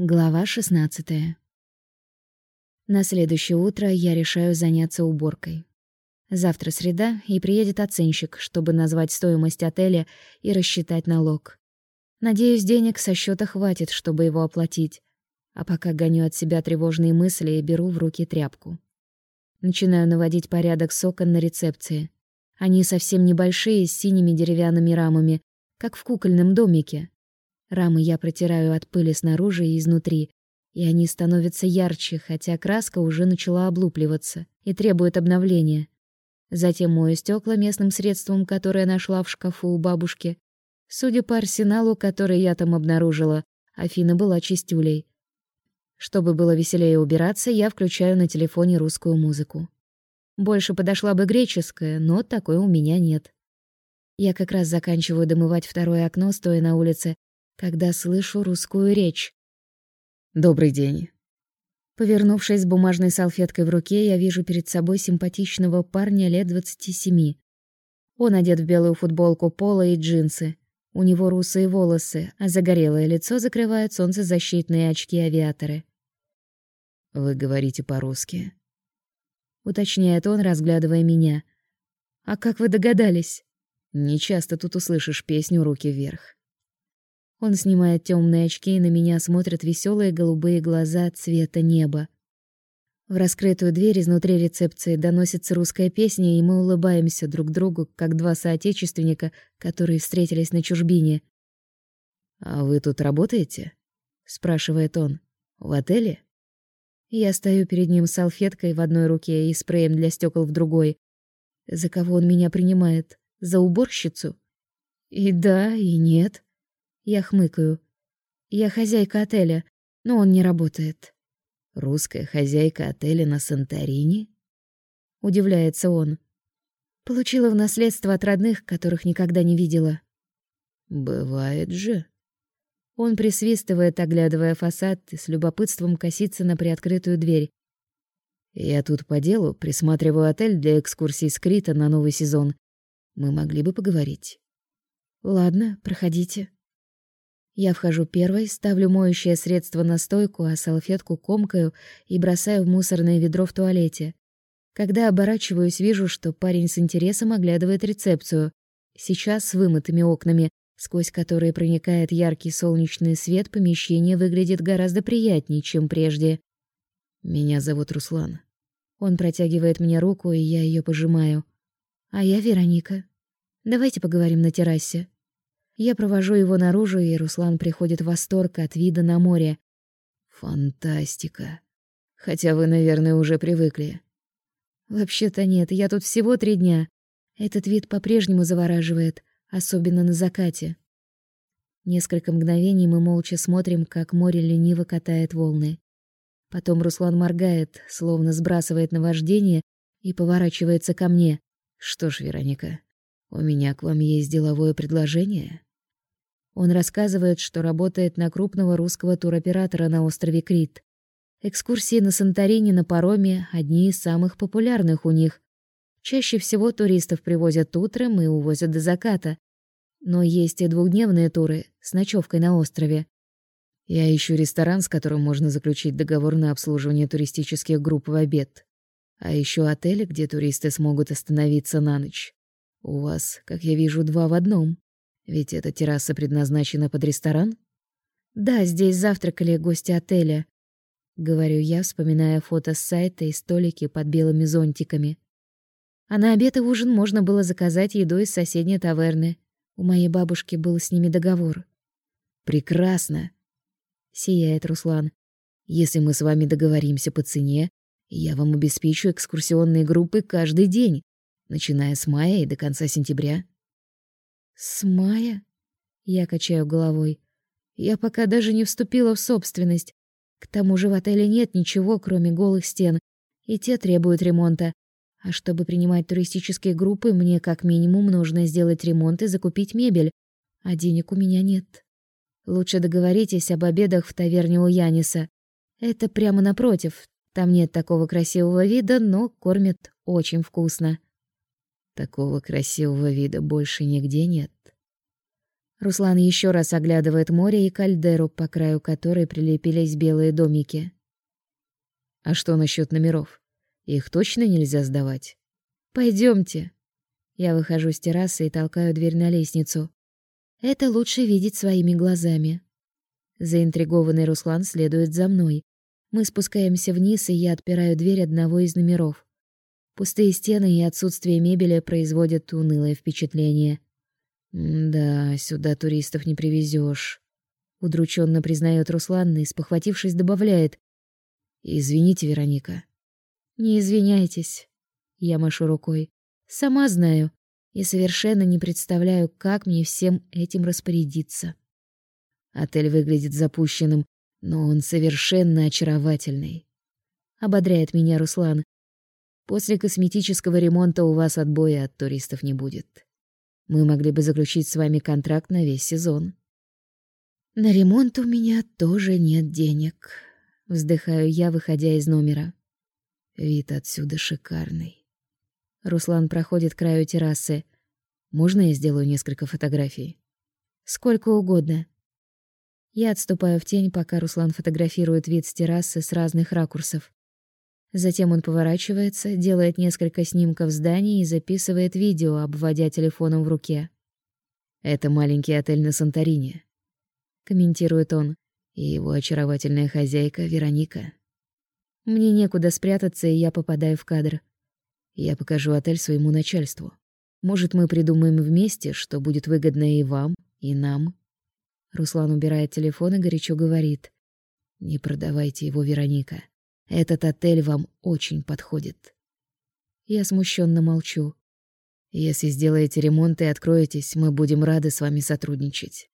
Глава 16. На следующее утро я решаю заняться уборкой. Завтра среда, и приедет оценщик, чтобы назвать стоимость отеля и рассчитать налог. Надеюсь, денег со счета хватит, чтобы его оплатить. А пока гоню от себя тревожные мысли и беру в руки тряпку. Начинаю наводить порядок с окон на рецепции. Они совсем небольшие, с синими деревянными рамами, как в кукольном домике. Рамы я протираю от пыли снаружи и изнутри, и они становятся ярче, хотя краска уже начала облупливаться и требует обновления. Затем мою стекла местным средством, которое нашла в шкафу у бабушки. Судя по арсеналу, который я там обнаружила, Афина была чистюлей. Чтобы было веселее убираться, я включаю на телефоне русскую музыку. Больше подошла бы греческая, но такой у меня нет. Я как раз заканчиваю домывать второе окно, стоя на улице, когда слышу русскую речь. «Добрый день». Повернувшись с бумажной салфеткой в руке, я вижу перед собой симпатичного парня лет двадцати семи. Он одет в белую футболку пола и джинсы. У него русые волосы, а загорелое лицо закрывают солнцезащитные очки-авиаторы. «Вы говорите по-русски?» Уточняет он, разглядывая меня. «А как вы догадались?» «Не часто тут услышишь песню «Руки вверх». Он снимает темные очки, и на меня смотрят веселые голубые глаза цвета неба. В раскрытую дверь изнутри рецепции доносится русская песня, и мы улыбаемся друг другу, как два соотечественника, которые встретились на чужбине. «А вы тут работаете?» — спрашивает он. «В отеле?» Я стою перед ним с салфеткой в одной руке и спреем для стекол в другой. За кого он меня принимает? За уборщицу? И да, и нет. Я хмыкаю. Я хозяйка отеля, но он не работает. Русская хозяйка отеля на Санторини? Удивляется он. Получила в наследство от родных, которых никогда не видела. Бывает же. Он присвистывает, оглядывая фасад, и с любопытством косится на приоткрытую дверь. Я тут по делу присматриваю отель для экскурсий с Крита на новый сезон. Мы могли бы поговорить. Ладно, проходите. Я вхожу первой, ставлю моющее средство на стойку, а салфетку комкаю и бросаю в мусорное ведро в туалете. Когда оборачиваюсь, вижу, что парень с интересом оглядывает рецепцию. Сейчас с вымытыми окнами, сквозь которые проникает яркий солнечный свет, помещение выглядит гораздо приятнее, чем прежде. Меня зовут Руслан. Он протягивает мне руку, и я ее пожимаю. А я Вероника. Давайте поговорим на террасе. Я провожу его наружу, и Руслан приходит в восторг от вида на море. Фантастика. Хотя вы, наверное, уже привыкли. Вообще-то нет, я тут всего три дня. Этот вид по-прежнему завораживает, особенно на закате. Несколько мгновений мы молча смотрим, как море лениво катает волны. Потом Руслан моргает, словно сбрасывает наваждение, и поворачивается ко мне. Что ж, Вероника, у меня к вам есть деловое предложение. Он рассказывает, что работает на крупного русского туроператора на острове Крит. Экскурсии на Санторини на пароме — одни из самых популярных у них. Чаще всего туристов привозят утром и увозят до заката. Но есть и двухдневные туры с ночевкой на острове. Я ищу ресторан, с которым можно заключить договор на обслуживание туристических групп в обед. А еще отели, где туристы смогут остановиться на ночь. У вас, как я вижу, два в одном. Ведь эта терраса предназначена под ресторан? Да, здесь завтракали гости отеля, говорю я, вспоминая фото с сайта и столики под белыми зонтиками. А на обед и ужин можно было заказать еду из соседней таверны. У моей бабушки был с ними договор. Прекрасно, сияет Руслан. Если мы с вами договоримся по цене, я вам обеспечу экскурсионные группы каждый день, начиная с мая и до конца сентября. С мая? Я качаю головой. Я пока даже не вступила в собственность. К тому же в отеле нет ничего, кроме голых стен, и те требуют ремонта. А чтобы принимать туристические группы, мне как минимум нужно сделать ремонт и закупить мебель, а денег у меня нет. Лучше договоритесь об обедах в таверне у Яниса. Это прямо напротив. Там нет такого красивого вида, но кормят очень вкусно. Такого красивого вида больше нигде нет. Руслан еще раз оглядывает море и кальдеру, по краю которой прилепились белые домики. А что насчет номеров? Их точно нельзя сдавать? Пойдемте. Я выхожу с террасы и толкаю дверь на лестницу. Это лучше видеть своими глазами. Заинтригованный Руслан следует за мной. Мы спускаемся вниз, и я отпираю дверь одного из номеров. Пустые стены и отсутствие мебели производят унылое впечатление. «Да, сюда туристов не привезешь, удрученно признает Руслан и, спохватившись, добавляет. «Извините, Вероника». «Не извиняйтесь». Я машу рукой. «Сама знаю и совершенно не представляю, как мне всем этим распорядиться». Отель выглядит запущенным, но он совершенно очаровательный. Ободряет меня Руслан. После косметического ремонта у вас отбоя от туристов не будет. Мы могли бы заключить с вами контракт на весь сезон. На ремонт у меня тоже нет денег, вздыхаю я, выходя из номера. Вид отсюда шикарный. Руслан проходит к краю террасы. Можно я сделаю несколько фотографий? Сколько угодно. Я отступаю в тень, пока Руслан фотографирует вид с террасы с разных ракурсов. Затем он поворачивается, делает несколько снимков зданий и записывает видео, обводя телефоном в руке. «Это маленький отель на Санторини», — комментирует он, и его очаровательная хозяйка Вероника. Мне некуда спрятаться, и я попадаю в кадр. Я покажу отель своему начальству. Может, мы придумаем вместе, что будет выгодно и вам, и нам. Руслан убирает телефон и горячо говорит: "Не продавайте его, Вероника. Этот отель вам очень подходит. Я смущенно молчу. Если сделаете ремонт и откроетесь, мы будем рады с вами сотрудничать.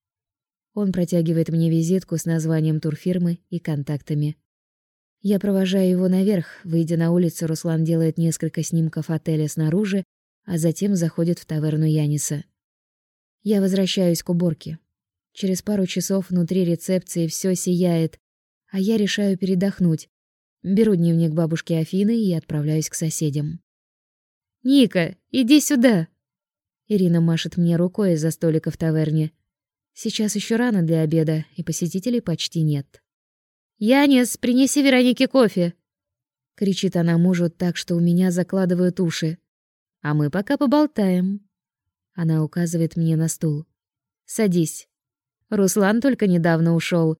Он протягивает мне визитку с названием турфирмы и контактами. Я провожаю его наверх. Выйдя на улицу, Руслан делает несколько снимков отеля снаружи, а затем заходит в таверну Яниса. Я возвращаюсь к уборке. Через пару часов внутри рецепции все сияет, а я решаю передохнуть. Беру дневник бабушки Афины и отправляюсь к соседям. «Ника, иди сюда!» Ирина машет мне рукой из-за столика в таверне. Сейчас еще рано для обеда, и посетителей почти нет. «Янис, принеси Веронике кофе!» Кричит она мужу так, что у меня закладывают уши. «А мы пока поболтаем». Она указывает мне на стул. «Садись. Руслан только недавно ушел.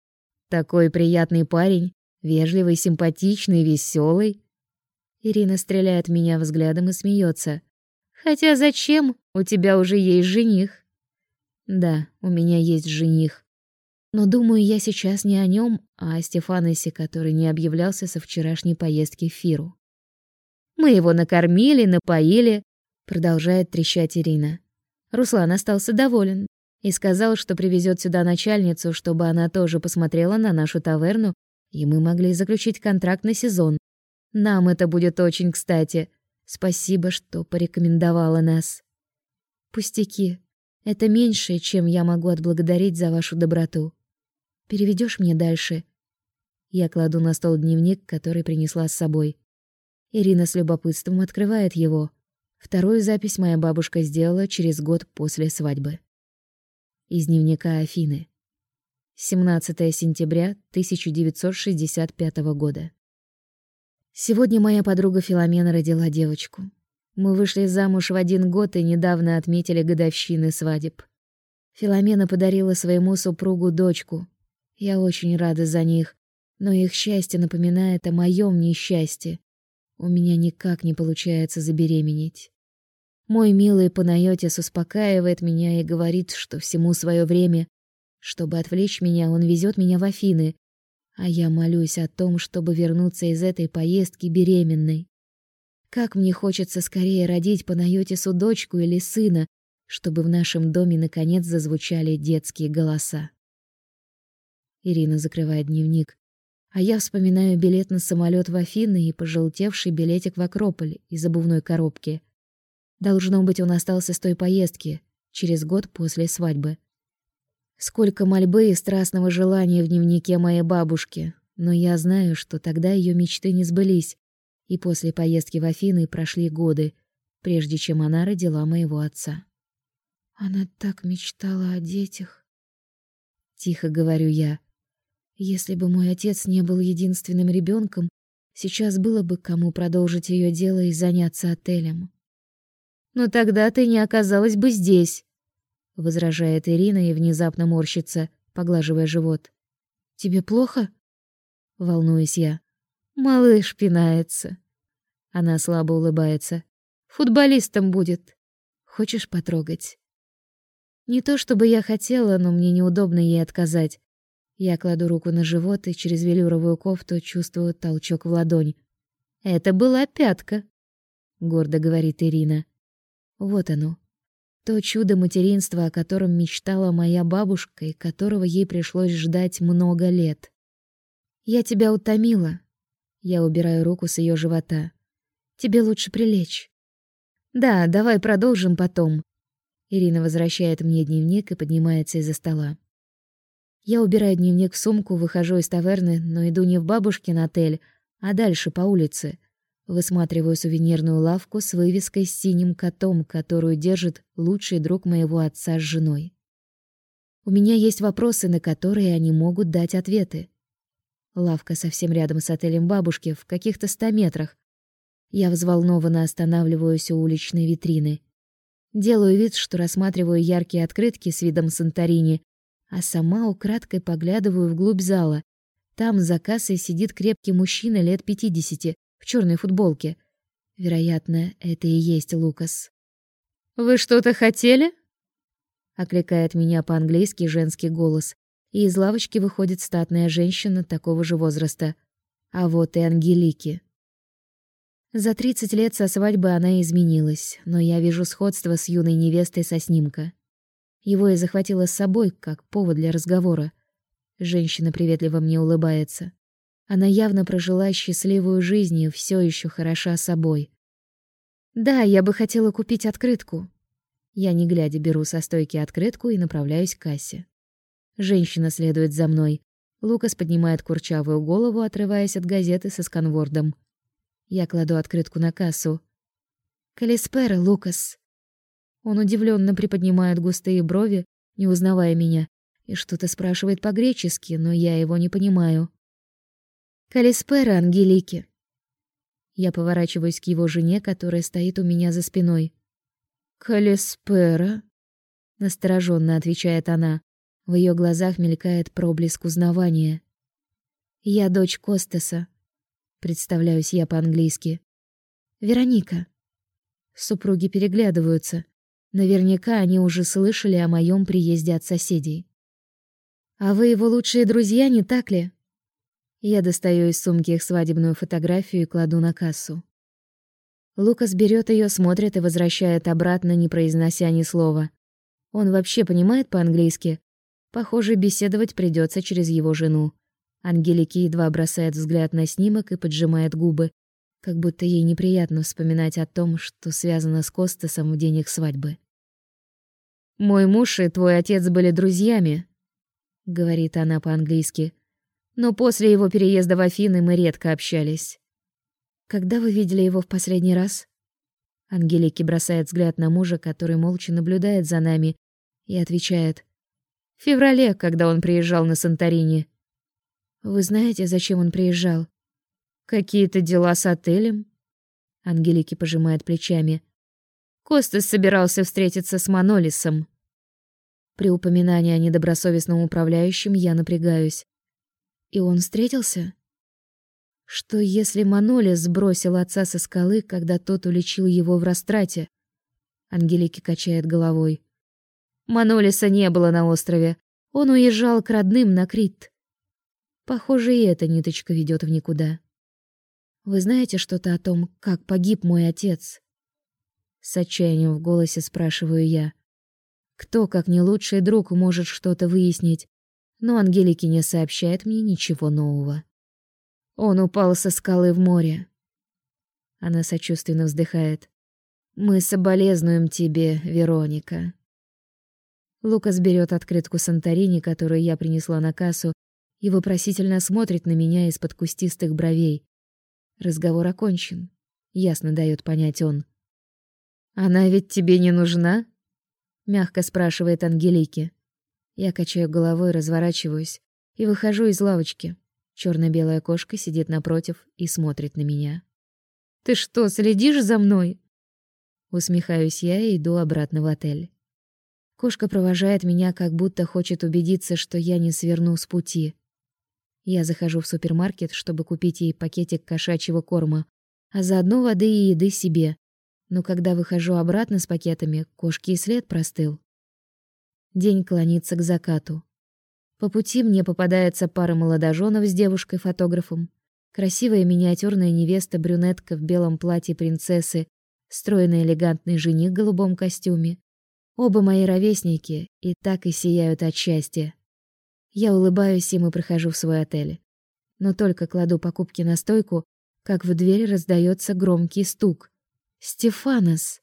Такой приятный парень. Вежливый, симпатичный, веселый. Ирина стреляет меня взглядом и смеется. Хотя зачем? У тебя уже есть жених. Да, у меня есть жених. Но думаю я сейчас не о нем, а о Стефаносе, который не объявлялся со вчерашней поездки в Фиру. Мы его накормили, напоили, продолжает трещать Ирина. Руслан остался доволен и сказал, что привезет сюда начальницу, чтобы она тоже посмотрела на нашу таверну и мы могли заключить контракт на сезон. Нам это будет очень кстати. Спасибо, что порекомендовала нас. Пустяки. Это меньшее, чем я могу отблагодарить за вашу доброту. Переведешь мне дальше? Я кладу на стол дневник, который принесла с собой. Ирина с любопытством открывает его. Вторую запись моя бабушка сделала через год после свадьбы. Из дневника Афины. 17 сентября 1965 года. Сегодня моя подруга Филомена родила девочку. Мы вышли замуж в один год и недавно отметили годовщины свадеб. Филомена подарила своему супругу дочку. Я очень рада за них, но их счастье напоминает о моем несчастье. У меня никак не получается забеременеть. Мой милый Панайотис успокаивает меня и говорит, что всему свое время, чтобы отвлечь меня, он везет меня в Афины, а я молюсь о том, чтобы вернуться из этой поездки беременной. Как мне хочется скорее родить по Найотису дочку или сына, чтобы в нашем доме наконец зазвучали детские голоса. Ирина закрывает дневник, а я вспоминаю билет на самолет в Афины и пожелтевший билетик в Акрополь из обувной коробки. Должно быть, он остался с той поездки, через год после свадьбы. Сколько мольбы и страстного желания в дневнике моей бабушки, но я знаю, что тогда ее мечты не сбылись, и после поездки в Афины прошли годы, прежде чем она родила моего отца. Она так мечтала о детях. тихо говорю я. Если бы мой отец не был единственным ребенком, сейчас было бы кому продолжить ее дело и заняться отелем. Но тогда ты не оказалась бы здесь, возражает Ирина и внезапно морщится, поглаживая живот. Тебе плохо? волнуюсь я. Малыш пинается. Она слабо улыбается. Футболистом будет. Хочешь потрогать? Не то чтобы я хотела, но мне неудобно ей отказать. Я кладу руку на живот и через велюровую кофту чувствую толчок в ладонь. Это была пятка, гордо говорит Ирина. Вот оно. То чудо материнства, о котором мечтала моя бабушка и которого ей пришлось ждать много лет. Я тебя утомила. Я убираю руку с ее живота. Тебе лучше прилечь. Да, давай продолжим потом. Ирина возвращает мне дневник и поднимается из-за стола. Я убираю дневник в сумку, выхожу из таверны, но иду не в бабушкин отель, а дальше по улице. Высматриваю сувенирную лавку с вывеской с синим котом, которую держит лучший друг моего отца с женой. У меня есть вопросы, на которые они могут дать ответы. Лавка совсем рядом с отелем бабушки, в каких-то ста метрах. Я взволнованно останавливаюсь у уличной витрины. Делаю вид, что рассматриваю яркие открытки с видом Санторини, а сама украдкой поглядываю вглубь зала. Там за кассой сидит крепкий мужчина лет пятидесяти в черной футболке. Вероятно, это и есть Лукас. «Вы что-то хотели?» Окликает меня по-английски женский голос, и из лавочки выходит статная женщина такого же возраста. А вот и Ангелики. За 30 лет со свадьбы она изменилась, но я вижу сходство с юной невестой со снимка. Его я захватила с собой, как повод для разговора. Женщина приветливо мне улыбается. Она явно прожила счастливую жизнь и все еще хороша собой. Да, я бы хотела купить открытку. Я не глядя беру со стойки открытку и направляюсь к кассе. Женщина следует за мной. Лукас поднимает курчавую голову, отрываясь от газеты со сканвордом. Я кладу открытку на кассу. «Калиспера, Лукас!» Он удивленно приподнимает густые брови, не узнавая меня, и что-то спрашивает по-гречески, но я его не понимаю. «Калиспера, Ангелики!» Я поворачиваюсь к его жене, которая стоит у меня за спиной. «Калиспера?» — настороженно отвечает она. В ее глазах мелькает проблеск узнавания. «Я дочь Костаса», представляюсь я по-английски. Вероника. Супруги переглядываются. Наверняка они уже слышали о моем приезде от соседей. А вы его лучшие друзья, не так ли? Я достаю из сумки их свадебную фотографию и кладу на кассу. Лукас берет ее, смотрит и возвращает обратно, не произнося ни слова. Он вообще понимает по-английски? Похоже, беседовать придется через его жену. Ангелики едва бросает взгляд на снимок и поджимает губы, как будто ей неприятно вспоминать о том, что связано с Костасом в день их свадьбы. «Мой муж и твой отец были друзьями», — говорит она по-английски. «Но после его переезда в Афины мы редко общались». «Когда вы видели его в последний раз?» Ангелики бросает взгляд на мужа, который молча наблюдает за нами, и отвечает. «В феврале, когда он приезжал на Санторини». Вы знаете, зачем он приезжал? Какие-то дела с отелем? Ангелики пожимает плечами. Костас собирался встретиться с Манолисом. При упоминании о недобросовестном управляющем я напрягаюсь. И он встретился? Что если Манолис сбросил отца со скалы, когда тот уличил его в растрате? Ангелики качает головой. Манолиса не было на острове. Он уезжал к родным на Крит. Похоже, и эта ниточка ведет в никуда. Вы знаете что-то о том, как погиб мой отец? С отчаянием в голосе спрашиваю я. Кто, как не лучший друг, может что-то выяснить? Но Ангелики не сообщает мне ничего нового. Он упал со скалы в море. Она сочувственно вздыхает. Мы соболезнуем тебе, Вероника. Лукас берет открытку Санторини, которую я принесла на кассу, и вопросительно смотрит на меня из-под кустистых бровей. Разговор окончен. Ясно дает понять он. «Она ведь тебе не нужна?» — мягко спрашивает Ангелики. Я качаю головой, разворачиваюсь и выхожу из лавочки. черно белая кошка сидит напротив и смотрит на меня. «Ты что, следишь за мной?» Усмехаюсь я и иду обратно в отель. Кошка провожает меня, как будто хочет убедиться, что я не сверну с пути. Я захожу в супермаркет, чтобы купить ей пакетик кошачьего корма, а заодно воды и еды себе. Но когда выхожу обратно с пакетами, кошки и след простыл. День клонится к закату. По пути мне попадается пара молодоженов с девушкой-фотографом. Красивая миниатюрная невеста-брюнетка в белом платье принцессы стройный элегантный жених в голубом костюме. Оба мои ровесники и так и сияют от счастья. Я улыбаюсь им и прохожу в свой отель. Но только кладу покупки на стойку, как в дверь раздается громкий стук. «Стефанос!»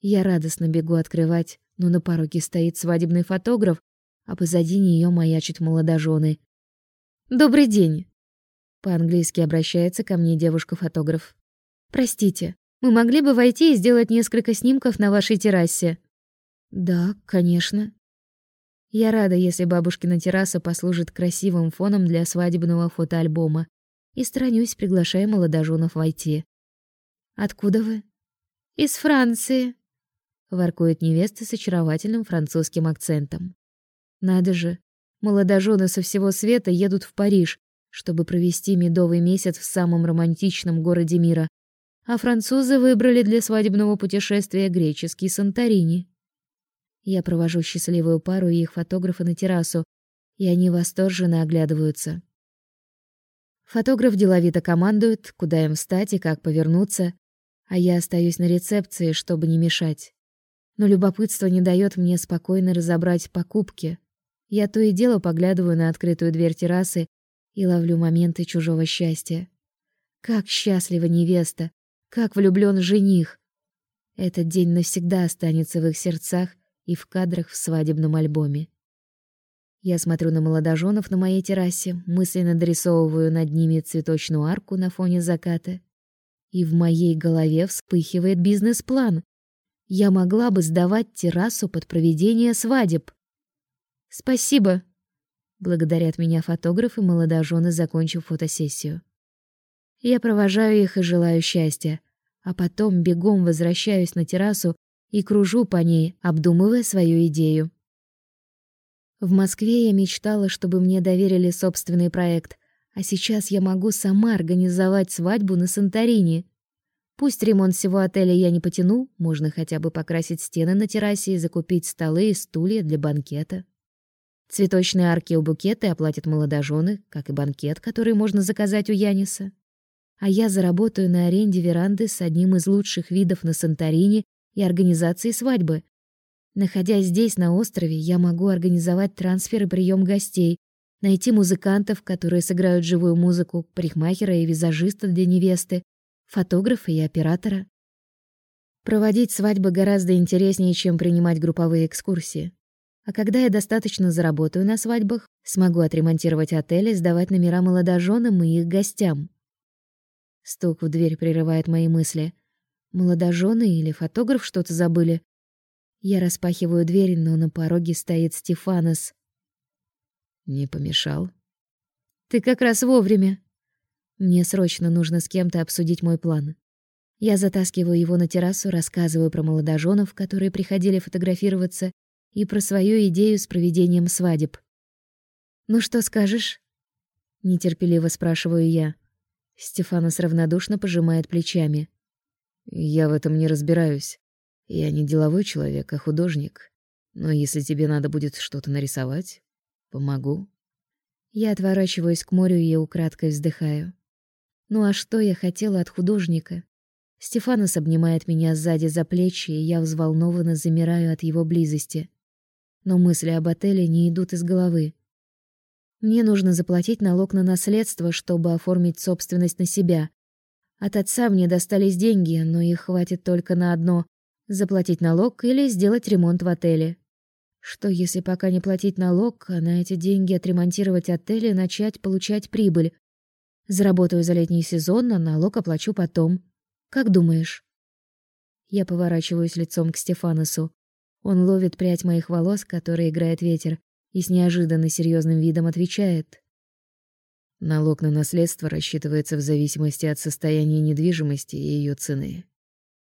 Я радостно бегу открывать, но на пороге стоит свадебный фотограф, а позади нее маячат молодожены. «Добрый день!» По-английски обращается ко мне девушка-фотограф. «Простите, мы могли бы войти и сделать несколько снимков на вашей террасе. Да, конечно. Я рада, если бабушкина терраса послужит красивым фоном для свадебного фотоальбома, и сторонюсь, приглашая молодоженов войти. Откуда вы? Из Франции, воркует невеста с очаровательным французским акцентом. Надо же, молодожены со всего света едут в Париж, чтобы провести медовый месяц в самом романтичном городе мира, а французы выбрали для свадебного путешествия греческий Санторини. Я провожу счастливую пару и их фотографа на террасу, и они восторженно оглядываются. Фотограф деловито командует, куда им встать и как повернуться, а я остаюсь на рецепции, чтобы не мешать. Но любопытство не дает мне спокойно разобрать покупки. Я то и дело поглядываю на открытую дверь террасы и ловлю моменты чужого счастья. Как счастлива невеста, как влюблён жених. Этот день навсегда останется в их сердцах и в кадрах в свадебном альбоме. Я смотрю на молодоженов на моей террасе, мысленно дорисовываю над ними цветочную арку на фоне заката. И в моей голове вспыхивает бизнес-план. Я могла бы сдавать террасу под проведение свадеб. Спасибо, благодарят меня фотографы и молодожены, закончив фотосессию. Я провожаю их и желаю счастья, а потом бегом возвращаюсь на террасу и кружу по ней, обдумывая свою идею. В Москве я мечтала, чтобы мне доверили собственный проект, а сейчас я могу сама организовать свадьбу на Санторини. Пусть ремонт всего отеля я не потяну, можно хотя бы покрасить стены на террасе и закупить столы и стулья для банкета. Цветочные арки у букеты оплатят молодожены, как и банкет, который можно заказать у Яниса а я заработаю на аренде веранды с одним из лучших видов на Санторини и организации свадьбы. Находясь здесь, на острове, я могу организовать трансфер и прием гостей, найти музыкантов, которые сыграют живую музыку, парикмахера и визажиста для невесты, фотографа и оператора. Проводить свадьбы гораздо интереснее, чем принимать групповые экскурсии. А когда я достаточно заработаю на свадьбах, смогу отремонтировать отели, сдавать номера молодоженам и их гостям. Стук в дверь прерывает мои мысли. Молодожены или фотограф что-то забыли? Я распахиваю дверь, но на пороге стоит Стефанос. Не помешал? Ты как раз вовремя. Мне срочно нужно с кем-то обсудить мой план. Я затаскиваю его на террасу, рассказываю про молодоженов, которые приходили фотографироваться, и про свою идею с проведением свадеб. «Ну что скажешь?» — нетерпеливо спрашиваю я. Стефанос равнодушно пожимает плечами. Я в этом не разбираюсь. Я не деловой человек, а художник. Но если тебе надо будет что-то нарисовать, помогу. Я отворачиваюсь к морю и украдкой вздыхаю. Ну а что я хотела от художника? Стефанос обнимает меня сзади за плечи, и я взволнованно замираю от его близости. Но мысли об отеле не идут из головы. Мне нужно заплатить налог на наследство, чтобы оформить собственность на себя. От отца мне достались деньги, но их хватит только на одно — заплатить налог или сделать ремонт в отеле. Что, если пока не платить налог, а на эти деньги отремонтировать отель и начать получать прибыль? Заработаю за летний сезон, а налог оплачу потом. Как думаешь? Я поворачиваюсь лицом к Стефаносу. Он ловит прядь моих волос, которые играет ветер, и с неожиданно серьезным видом отвечает. Налог на наследство рассчитывается в зависимости от состояния недвижимости и ее цены.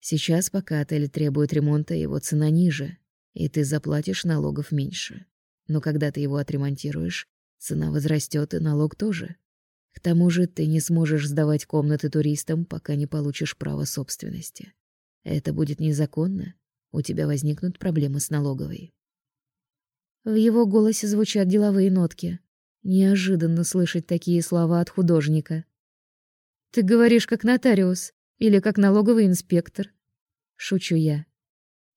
Сейчас, пока отель требует ремонта, его цена ниже, и ты заплатишь налогов меньше. Но когда ты его отремонтируешь, цена возрастет и налог тоже. К тому же ты не сможешь сдавать комнаты туристам, пока не получишь право собственности. Это будет незаконно. У тебя возникнут проблемы с налоговой. В его голосе звучат деловые нотки. Неожиданно слышать такие слова от художника. Ты говоришь как нотариус или как налоговый инспектор? Шучу я.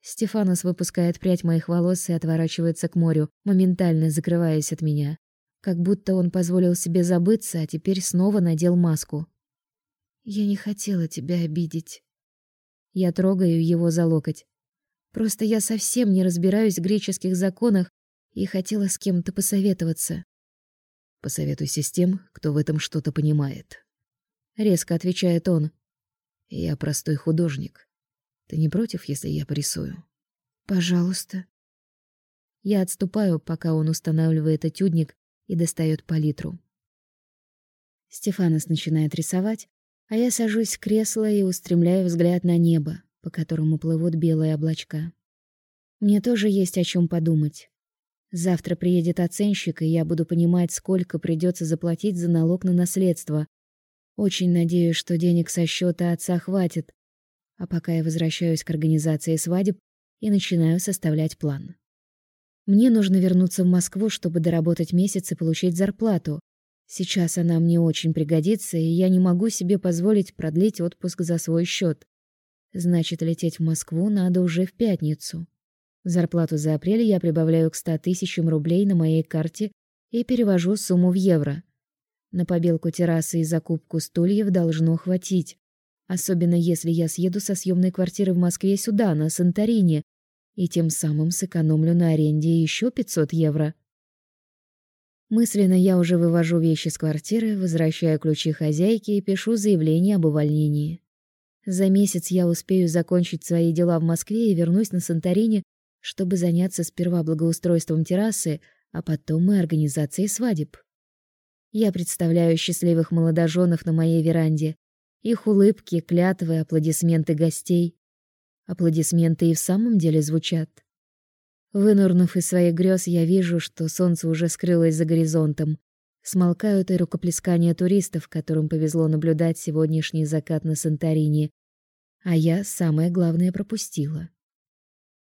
Стефанос выпускает прядь моих волос и отворачивается к морю, моментально закрываясь от меня, как будто он позволил себе забыться, а теперь снова надел маску. Я не хотела тебя обидеть. Я трогаю его за локоть. Просто я совсем не разбираюсь в греческих законах и хотела с кем-то посоветоваться. Посоветуйся с тем, кто в этом что-то понимает. Резко отвечает он. Я простой художник. Ты не против, если я порисую? Пожалуйста. Я отступаю, пока он устанавливает этюдник и достает палитру. Стефанос начинает рисовать, а я сажусь в кресло и устремляю взгляд на небо, по которому плывут белые облачка. Мне тоже есть о чем подумать. Завтра приедет оценщик, и я буду понимать, сколько придется заплатить за налог на наследство. Очень надеюсь, что денег со счета отца хватит. А пока я возвращаюсь к организации свадеб и начинаю составлять план. Мне нужно вернуться в Москву, чтобы доработать месяц и получить зарплату. Сейчас она мне очень пригодится, и я не могу себе позволить продлить отпуск за свой счет. Значит, лететь в Москву надо уже в пятницу. Зарплату за апрель я прибавляю к 100 тысячам рублей на моей карте и перевожу сумму в евро. На побелку террасы и закупку стульев должно хватить. Особенно если я съеду со съемной квартиры в Москве сюда, на Санторини, и тем самым сэкономлю на аренде еще 500 евро. Мысленно я уже вывожу вещи с квартиры, возвращаю ключи хозяйке и пишу заявление об увольнении. За месяц я успею закончить свои дела в Москве и вернусь на Санторини чтобы заняться сперва благоустройством террасы, а потом и организацией свадеб. Я представляю счастливых молодоженов на моей веранде, их улыбки, клятвы, аплодисменты гостей. Аплодисменты и в самом деле звучат. Вынурнув из своих грез, я вижу, что солнце уже скрылось за горизонтом. Смолкают и рукоплескания туристов, которым повезло наблюдать сегодняшний закат на Санторини. А я самое главное пропустила.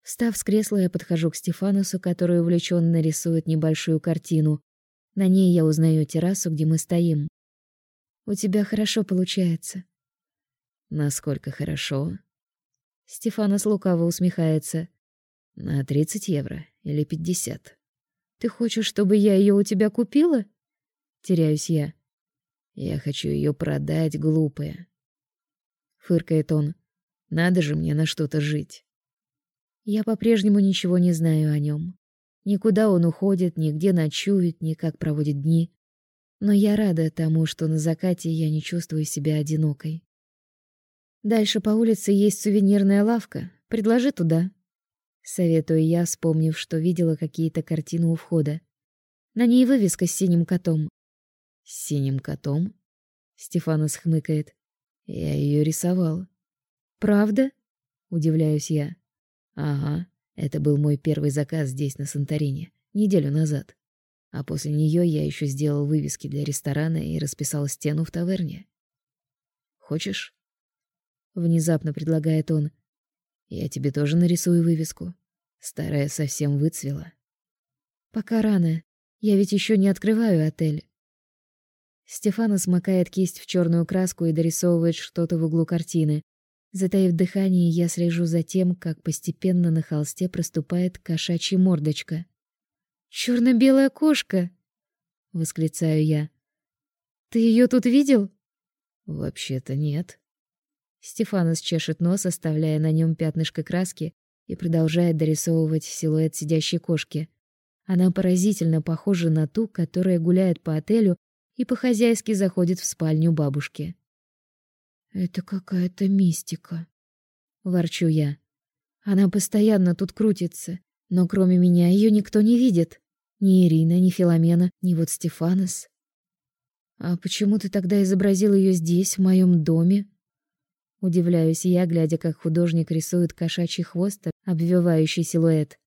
Встав с кресла, я подхожу к Стефанусу, который увлеченно рисует небольшую картину. На ней я узнаю террасу, где мы стоим. У тебя хорошо получается. Насколько хорошо? Стефанос лукаво усмехается. На 30 евро или 50. Ты хочешь, чтобы я ее у тебя купила? Теряюсь я. Я хочу ее продать, глупая. Фыркает он. Надо же мне на что-то жить. Я по-прежнему ничего не знаю о нем. Никуда он уходит, нигде ночует, ни как проводит дни. Но я рада тому, что на закате я не чувствую себя одинокой. Дальше по улице есть сувенирная лавка. Предложи туда. Советую я, вспомнив, что видела какие-то картины у входа. На ней вывеска с синим котом. С синим котом? Стефанос хмыкает. Я ее рисовал. Правда? Удивляюсь я. Ага, это был мой первый заказ здесь, на Санторини, неделю назад. А после нее я еще сделал вывески для ресторана и расписал стену в таверне. Хочешь? Внезапно предлагает он. Я тебе тоже нарисую вывеску. Старая совсем выцвела. Пока рано. Я ведь еще не открываю отель. Стефана смакает кисть в черную краску и дорисовывает что-то в углу картины, Затаив дыхание, я слежу за тем, как постепенно на холсте проступает кошачья мордочка. черно белая кошка!» — восклицаю я. «Ты ее тут видел?» «Вообще-то нет». Стефанос чешет нос, оставляя на нем пятнышко краски, и продолжает дорисовывать силуэт сидящей кошки. Она поразительно похожа на ту, которая гуляет по отелю и по-хозяйски заходит в спальню бабушки. Это какая-то мистика, ворчу я. Она постоянно тут крутится, но кроме меня ее никто не видит. Ни Ирина, ни Филомена, ни вот Стефанос. А почему ты тогда изобразил ее здесь, в моем доме? Удивляюсь я, глядя, как художник рисует кошачий хвост, обвивающий силуэт.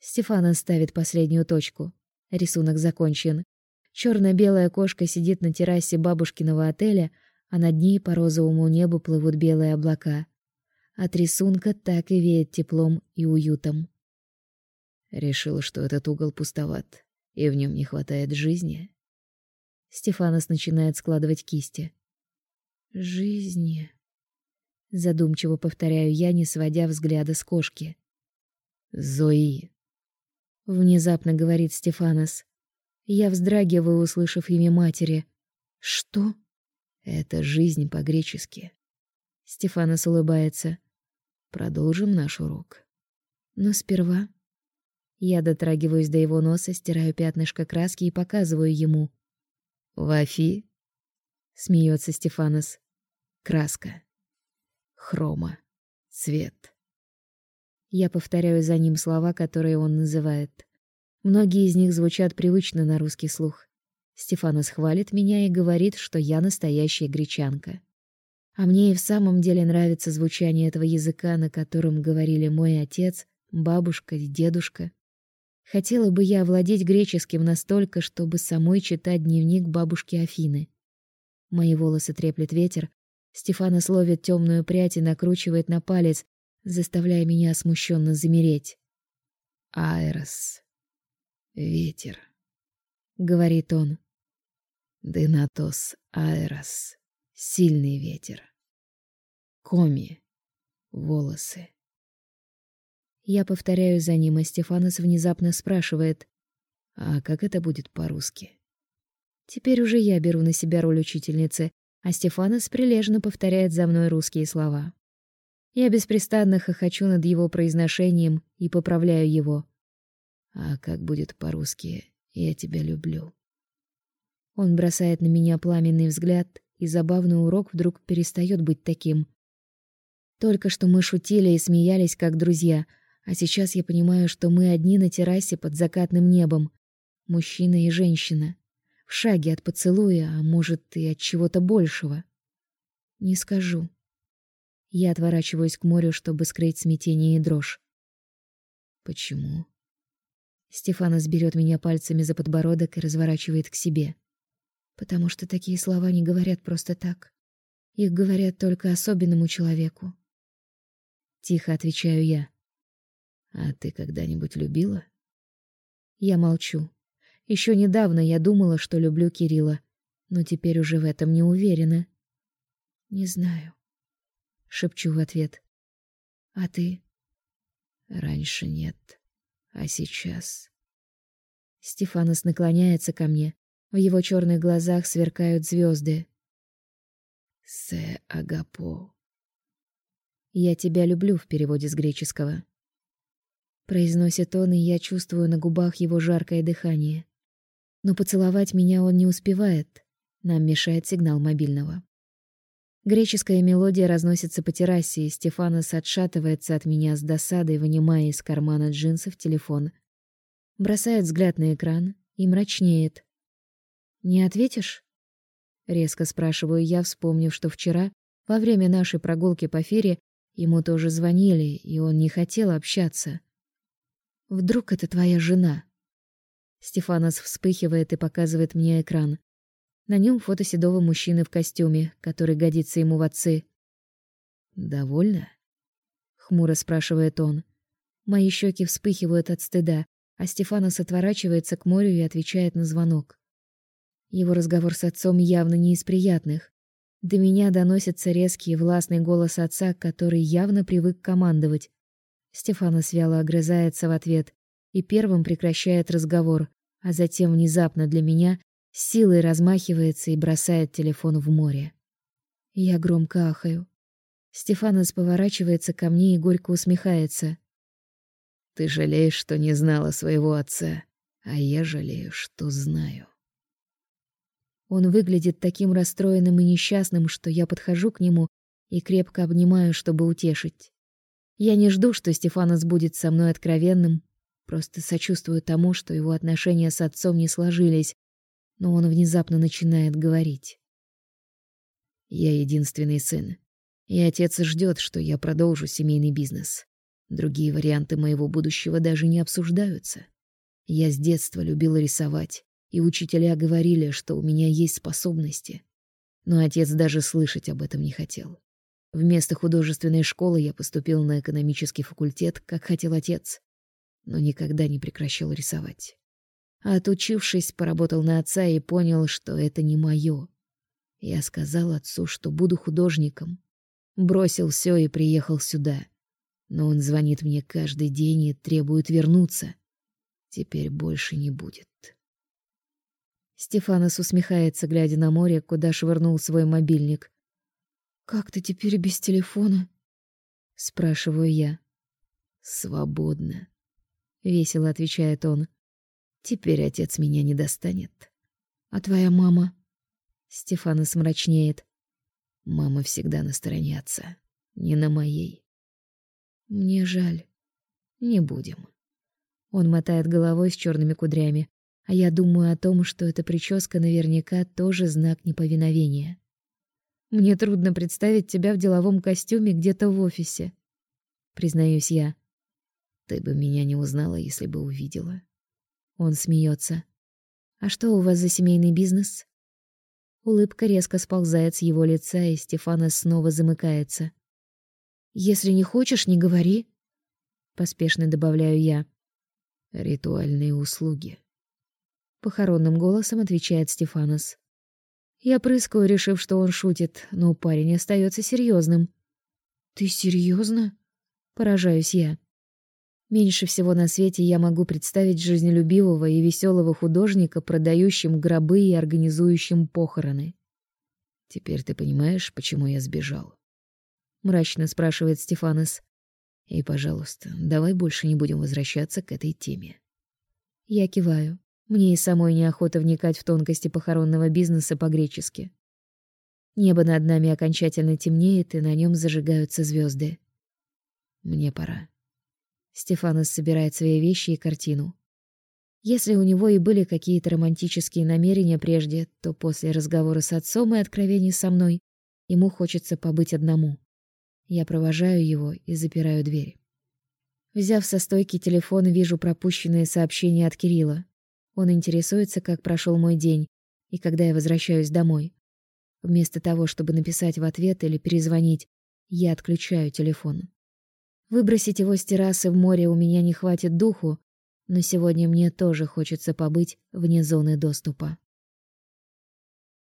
Стефана ставит последнюю точку. Рисунок закончен. черно белая кошка сидит на террасе бабушкиного отеля, а над ней по розовому небу плывут белые облака. От рисунка так и веет теплом и уютом. Решила, что этот угол пустоват, и в нем не хватает жизни. Стефанос начинает складывать кисти. Жизни. Задумчиво повторяю я, не сводя взгляда с кошки. Зои. Внезапно говорит Стефанос. Я вздрагиваю, услышав имя матери. Что? Это жизнь по-гречески. Стефанос улыбается. Продолжим наш урок. Но сперва я дотрагиваюсь до его носа, стираю пятнышко краски и показываю ему. «Вафи?» — смеется Стефанос. «Краска. Хрома. Цвет». Я повторяю за ним слова, которые он называет. Многие из них звучат привычно на русский слух. Стефанос хвалит меня и говорит, что я настоящая гречанка. А мне и в самом деле нравится звучание этого языка, на котором говорили мой отец, бабушка и дедушка. Хотела бы я овладеть греческим настолько, чтобы самой читать дневник бабушки Афины. Мои волосы треплет ветер, Стефана словит темную прядь и накручивает на палец, заставляя меня смущенно замереть. «Аэрос. Ветер», — говорит он. «Денатос аэрос. Сильный ветер. Коми. Волосы. Я повторяю за ним, а Стефанос внезапно спрашивает: "А как это будет по-русски?" Теперь уже я беру на себя роль учительницы, а Стефанос прилежно повторяет за мной русские слова. Я беспрестанно хохочу над его произношением и поправляю его. А как будет по-русски? Я тебя люблю. Он бросает на меня пламенный взгляд, и забавный урок вдруг перестает быть таким. Только что мы шутили и смеялись как друзья, а сейчас я понимаю, что мы одни на террасе под закатным небом. Мужчина и женщина. В шаге от поцелуя, а может и от чего-то большего. Не скажу. Я отворачиваюсь к морю, чтобы скрыть смятение и дрожь. Почему? Стефанос берет меня пальцами за подбородок и разворачивает к себе. Потому что такие слова не говорят просто так. Их говорят только особенному человеку. Тихо отвечаю я. А ты когда-нибудь любила? Я молчу. Еще недавно я думала, что люблю Кирилла, но теперь уже в этом не уверена. Не знаю, шепчу в ответ. А ты? Раньше нет, а сейчас. Стефанос наклоняется ко мне. В его черных глазах сверкают звезды. Се агапо. Я тебя люблю в переводе с греческого произносит он, и я чувствую на губах его жаркое дыхание. Но поцеловать меня он не успевает. Нам мешает сигнал мобильного. Греческая мелодия разносится по террасе, и Стефанос отшатывается от меня с досадой, вынимая из кармана джинсов телефон. Бросает взгляд на экран и мрачнеет. «Не ответишь?» Резко спрашиваю я, вспомнив, что вчера, во время нашей прогулки по фере, ему тоже звонили, и он не хотел общаться. Вдруг это твоя жена? Стефанос вспыхивает и показывает мне экран. На нем фото седого мужчины в костюме, который годится ему в отцы. «Довольно?» — хмуро спрашивает он. Мои щеки вспыхивают от стыда, а Стефанос отворачивается к морю и отвечает на звонок. Его разговор с отцом явно не из приятных. До меня доносится резкий властный голос отца, который явно привык командовать. Стефанос вяло огрызается в ответ и первым прекращает разговор, а затем внезапно для меня силой размахивается и бросает телефон в море. Я громко ахаю. Стефанос поворачивается ко мне и горько усмехается. Ты жалеешь, что не знала своего отца, а я жалею, что знаю. Он выглядит таким расстроенным и несчастным, что я подхожу к нему и крепко обнимаю, чтобы утешить. Я не жду, что Стефанос будет со мной откровенным, Просто сочувствую тому, что его отношения с отцом не сложились, но он внезапно начинает говорить. Я единственный сын, и отец ждет, что я продолжу семейный бизнес. Другие варианты моего будущего даже не обсуждаются. Я с детства любила рисовать, и учителя говорили, что у меня есть способности. Но отец даже слышать об этом не хотел. Вместо художественной школы я поступил на экономический факультет, как хотел отец, но никогда не прекращал рисовать. А отучившись, поработал на отца и понял, что это не моё. Я сказал отцу, что буду художником. Бросил все и приехал сюда. Но он звонит мне каждый день и требует вернуться. Теперь больше не будет. Стефанос усмехается, глядя на море, куда швырнул свой мобильник. «Как ты теперь без телефона?» Спрашиваю я. «Свободно», — весело отвечает он. «Теперь отец меня не достанет». «А твоя мама?» Стефанос мрачнеет. Мама всегда на стороне отца, не на моей. Мне жаль. Не будем. Он мотает головой с черными кудрями, а я думаю о том, что эта прическа наверняка тоже знак неповиновения. Мне трудно представить тебя в деловом костюме где-то в офисе, признаюсь я. Ты бы меня не узнала, если бы увидела. Он смеется. А что у вас за семейный бизнес? Улыбка резко сползает с его лица, и Стефана снова замыкается. Если не хочешь, не говори, поспешно добавляю я. Ритуальные услуги. Похоронным голосом отвечает Стефанос. Я прыскаю, решив, что он шутит, но парень остается серьезным. Ты серьезно? Поражаюсь я. Меньше всего на свете я могу представить жизнелюбивого и веселого художника, продающим гробы и организующим похороны. Теперь ты понимаешь, почему я сбежал? мрачно спрашивает Стефанос. И, пожалуйста, давай больше не будем возвращаться к этой теме. Я киваю. Мне и самой неохота вникать в тонкости похоронного бизнеса по-гречески. Небо над нами окончательно темнеет, и на нем зажигаются звезды. Мне пора. Стефанос собирает свои вещи и картину. Если у него и были какие-то романтические намерения прежде, то после разговора с отцом и откровений со мной ему хочется побыть одному. Я провожаю его и запираю дверь. Взяв со стойки телефон, вижу пропущенные сообщения от Кирилла. Он интересуется, как прошел мой день и когда я возвращаюсь домой. Вместо того, чтобы написать в ответ или перезвонить, я отключаю телефон. Выбросить его с террасы в море у меня не хватит духу, но сегодня мне тоже хочется побыть вне зоны доступа.